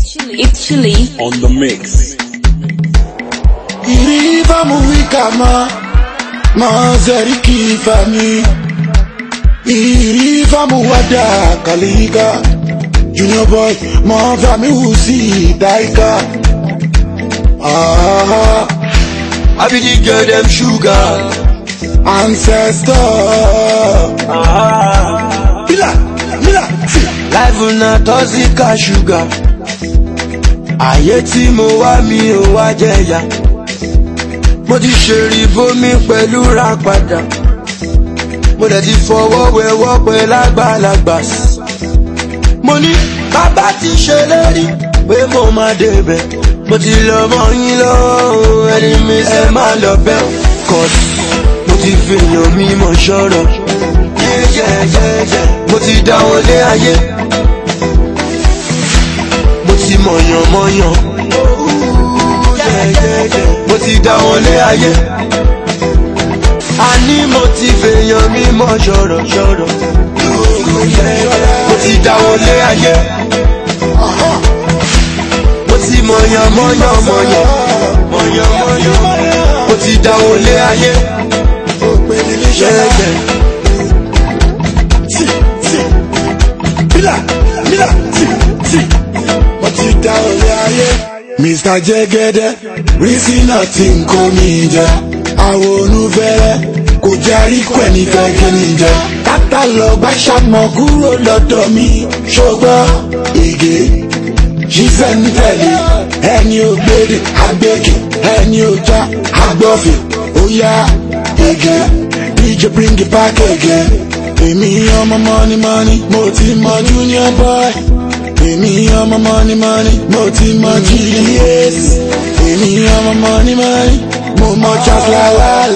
It's Italy on the mix. Iriva mui kama mazari kifani Iliva muwada kaliga Junior boy mava usi daika Ah I be the girl them sugar Ancestor Ah Mila, Mila, see Life na toxic sugar ayé tí mo wá mi ò wá jẹyà mo ti ṣèrí bómi pẹ̀lú ra padà mo dẹ̀ ti fọwọ́ wẹwọ́ pẹ̀ lágbàlagbà mo ní bàbá ti ṣèlérí pé mo máa débẹ̀ mo ti lọ mọ yín lọ́wọ́ ẹni mi ẹ má lọ bẹ́ kọ́sì mo ti fèèyàn mímọ̀ ṣọ́rọ̀ mo ti dáwọ́lé ayé mọ̀yànmọ́yàn. mo ti dá wọn lé ayé. àní mo ti fèèyàn mímọ́ ṣọ̀rọ̀ṣọ̀rọ̀. mo ti dá wọn lé ayé. mo ti mọ̀yànmọ́yàn mọ̀yàn. mọ̀yànmọ́yàn. mo ti dá wọn lé ayé. Yeah, yeah. Mr. Jẹ́gẹ́dẹ́ rísínà tí n kò ní jẹ àwọn onúfẹ́rẹ́ kò jarí kọ ẹni fẹ́ kí ni jẹ kátà lọ bá ṣàmọ kúrò lọ́dọ̀ mi ṣùgbọ́n ègé ṣiṣẹ́ ń tẹ̀lé ẹni ògbèrè àgbègè ẹni ọjà àgbọ̀fẹ̀ óyá ègé DJ bring it back again èmi ọmọ mọ́nímọ́ní mo ti mọ junior boy èmi ọmọ mọ́ni mọ́ni mo ti mọ gds èmi ọmọ mọ́ni mọ́ni mo mọ chancellor lal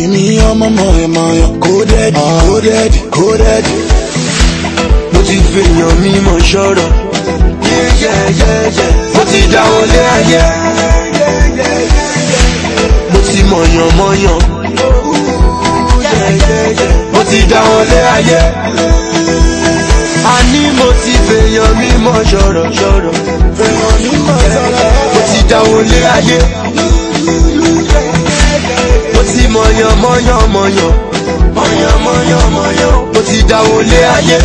èmi ọmọ mọ̀ọ́mọ̀ọ́yàn kó dẹ́ẹ̀dì kó dẹ́ẹ̀dì kó dẹ́ẹ̀dì. mo ti fèèyàn mímọ̀ sọ̀rọ̀ mo ti dáwọ́ lé ayé mo ti mọ̀yàn mọ̀yàn mo ti dáwọ́ lé ayé fèèyàn mímọ́ sọ̀rọ̀ sọ̀rọ̀ fèèyàn mímọ́ sọ̀rọ̀ mo ti dáwọ́ lé ayé mo ti mọ̀yàn mọ̀yàn mọ̀yàn mọ̀yàn mọ̀yàn mọ̀yàn mo ti dáwọ́ lé ayé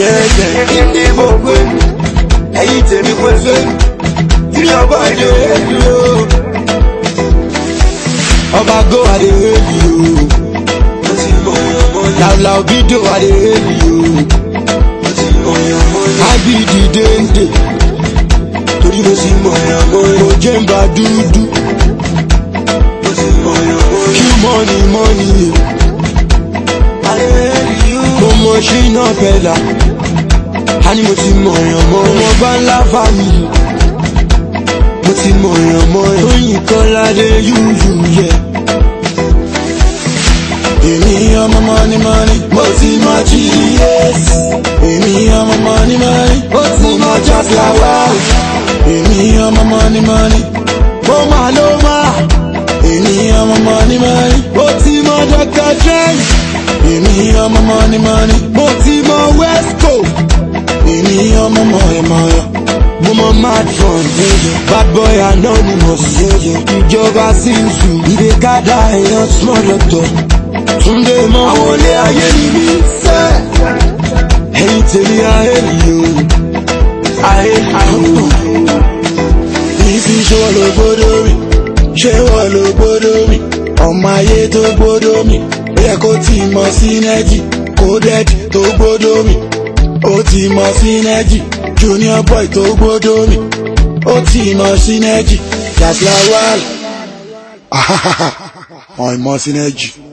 yẹ́ẹ̀yẹ́ kí ni mo pè mí ẹ̀yìn tèmi pé fẹ́ kí ọba ìdè èlò ọba go adé èlò láòláò bídò adé èlò ábídì déńdé torí mo sì mọ̀yàn mọ́yàn mo jẹ́ ń bá dúdú kí mọ́ni mọ́ni yìí mo mọ ṣínà fẹ́lá a ní mo ti mọ̀yàn mọ́yàn mo bá ńlá fámìlì mo ti mọ̀yàn mọ́yàn Tóyìn Kọ́ládé yúyú yẹ. Yeah. flower ènìyàn mọ mọ́ni mọ́ni mo máa ló máa ènìyàn mọ mọ́ni mọ́ni mo ti mọ Dr. Drench ènìyàn mọ mọ́ni mọ́ni mo ti mọ West Coast ènìyàn mọ mọ̀yọ̀mọ̀yọ̀ mo mọ mad fun bad boy anonymous ìjọba sínsù ìdèkádà èèyàn small doctor túndé mọ́ àwọn olè ayé níbi sẹ́ẹ̀ ẹ̀yìn tèmi ayé yìí. Ìfi ṣe wọ́n ló gbọ́dọ̀ mi, ṣé wọ́n ló gbọ́dọ̀ mi, ọmọ ayé tó gbọ́dọ̀ mi, ó yẹ kó ti mọ sínẹ́jì, kó dẹ́jì tó gbọ́dọ̀ mi, ó ti mọ sínẹ́jì, junior boy tó gbọ́dọ̀ mi, ó ti mọ sínẹ́jì, Gas Lawal, ọ̀ìmọ̀ sínẹ́jì.